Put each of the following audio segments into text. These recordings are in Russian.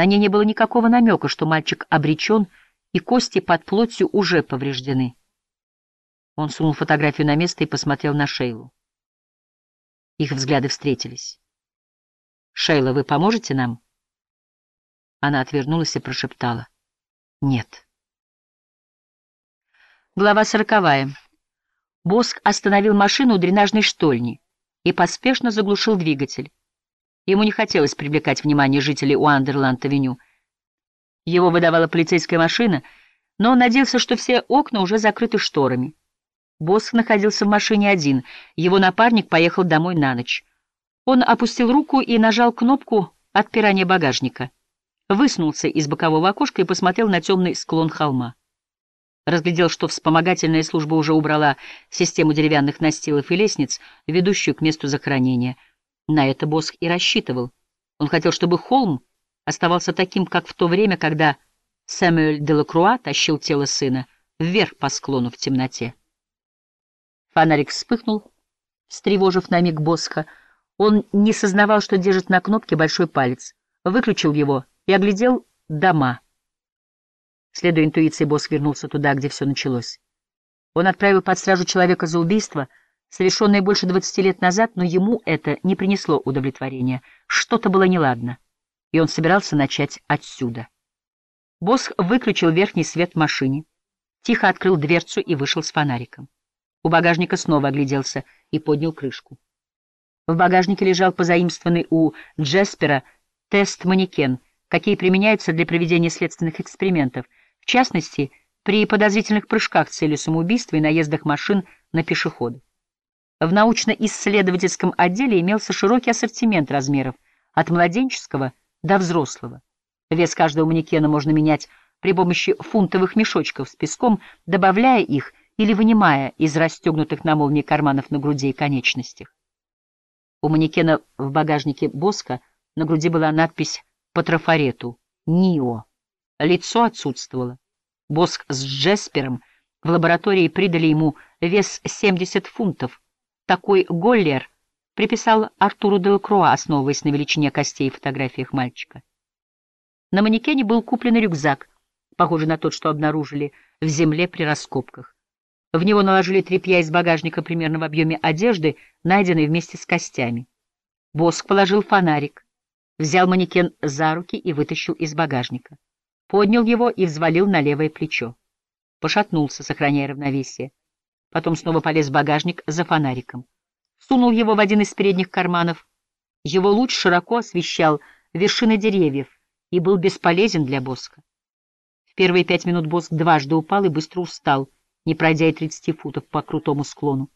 На ней не было никакого намека, что мальчик обречен, и кости под плотью уже повреждены. Он сунул фотографию на место и посмотрел на Шейлу. Их взгляды встретились. «Шейла, вы поможете нам?» Она отвернулась и прошептала. «Нет». Глава сороковая. Боск остановил машину у дренажной штольни и поспешно заглушил двигатель. Ему не хотелось привлекать внимание жителей Уандерланд-авеню. Его выдавала полицейская машина, но он надеялся, что все окна уже закрыты шторами. Босс находился в машине один, его напарник поехал домой на ночь. Он опустил руку и нажал кнопку отпирания багажника. Высунулся из бокового окошка и посмотрел на темный склон холма. Разглядел, что вспомогательная служба уже убрала систему деревянных настилов и лестниц, ведущую к месту захоронения. На это Босх и рассчитывал. Он хотел, чтобы холм оставался таким, как в то время, когда Сэмюэль Делакруа тащил тело сына вверх по склону в темноте. Фонарик вспыхнул, встревожив на миг Босха. Он не сознавал, что держит на кнопке большой палец. Выключил его и оглядел дома. Следуя интуиции, Босх вернулся туда, где все началось. Он отправил под стражу человека за убийство, совершенное больше двадцати лет назад, но ему это не принесло удовлетворения. Что-то было неладно, и он собирался начать отсюда. Босх выключил верхний свет в машине, тихо открыл дверцу и вышел с фонариком. У багажника снова огляделся и поднял крышку. В багажнике лежал позаимствованный у Джеспера тест-манекен, какие применяются для проведения следственных экспериментов, в частности, при подозрительных прыжках с целью самоубийства и наездах машин на пешеходов. В научно-исследовательском отделе имелся широкий ассортимент размеров, от младенческого до взрослого. Вес каждого манекена можно менять при помощи фунтовых мешочков с песком, добавляя их или вынимая из расстегнутых на молнии карманов на груди и конечностях. У манекена в багажнике Боска на груди была надпись по трафарету «НИО». Лицо отсутствовало. Боск с Джеспером в лаборатории придали ему вес 70 фунтов. Такой Голлер приписал Артуру Делакруа, основываясь на величине костей и фотографиях мальчика. На манекене был куплен рюкзак, похожий на тот, что обнаружили в земле при раскопках. В него наложили тряпья из багажника примерно в объеме одежды, найденной вместе с костями. Боск положил фонарик, взял манекен за руки и вытащил из багажника. Поднял его и взвалил на левое плечо. Пошатнулся, сохраняя равновесие. Потом снова полез в багажник за фонариком. Сунул его в один из передних карманов. Его луч широко освещал вершины деревьев и был бесполезен для Боска. В первые пять минут Боск дважды упал и быстро устал — не пройдя и тридцати футов по крутому склону.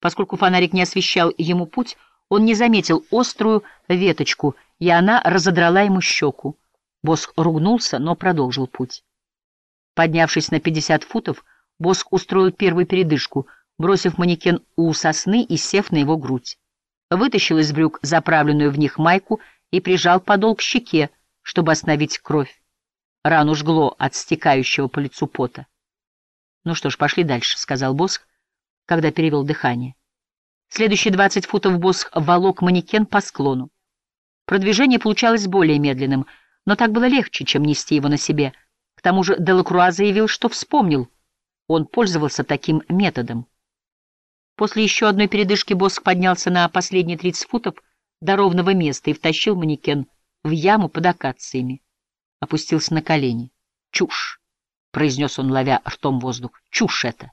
Поскольку фонарик не освещал ему путь, он не заметил острую веточку, и она разодрала ему щеку. Боск ругнулся, но продолжил путь. Поднявшись на пятьдесят футов, Боск устроил первую передышку, бросив манекен у сосны и сев на его грудь. Вытащил из брюк заправленную в них майку и прижал подол к щеке, чтобы остановить кровь. Рану жгло от стекающего по лицу пота. «Ну что ж, пошли дальше», — сказал Босх, когда перевел дыхание. Следующие двадцать футов Босх волок манекен по склону. Продвижение получалось более медленным, но так было легче, чем нести его на себе. К тому же Делакруа заявил, что вспомнил. Он пользовался таким методом. После еще одной передышки Босх поднялся на последние тридцать футов до ровного места и втащил манекен в яму под акациями. Опустился на колени. Чушь! — произнес он, ловя ртом воздух. — Чушь это!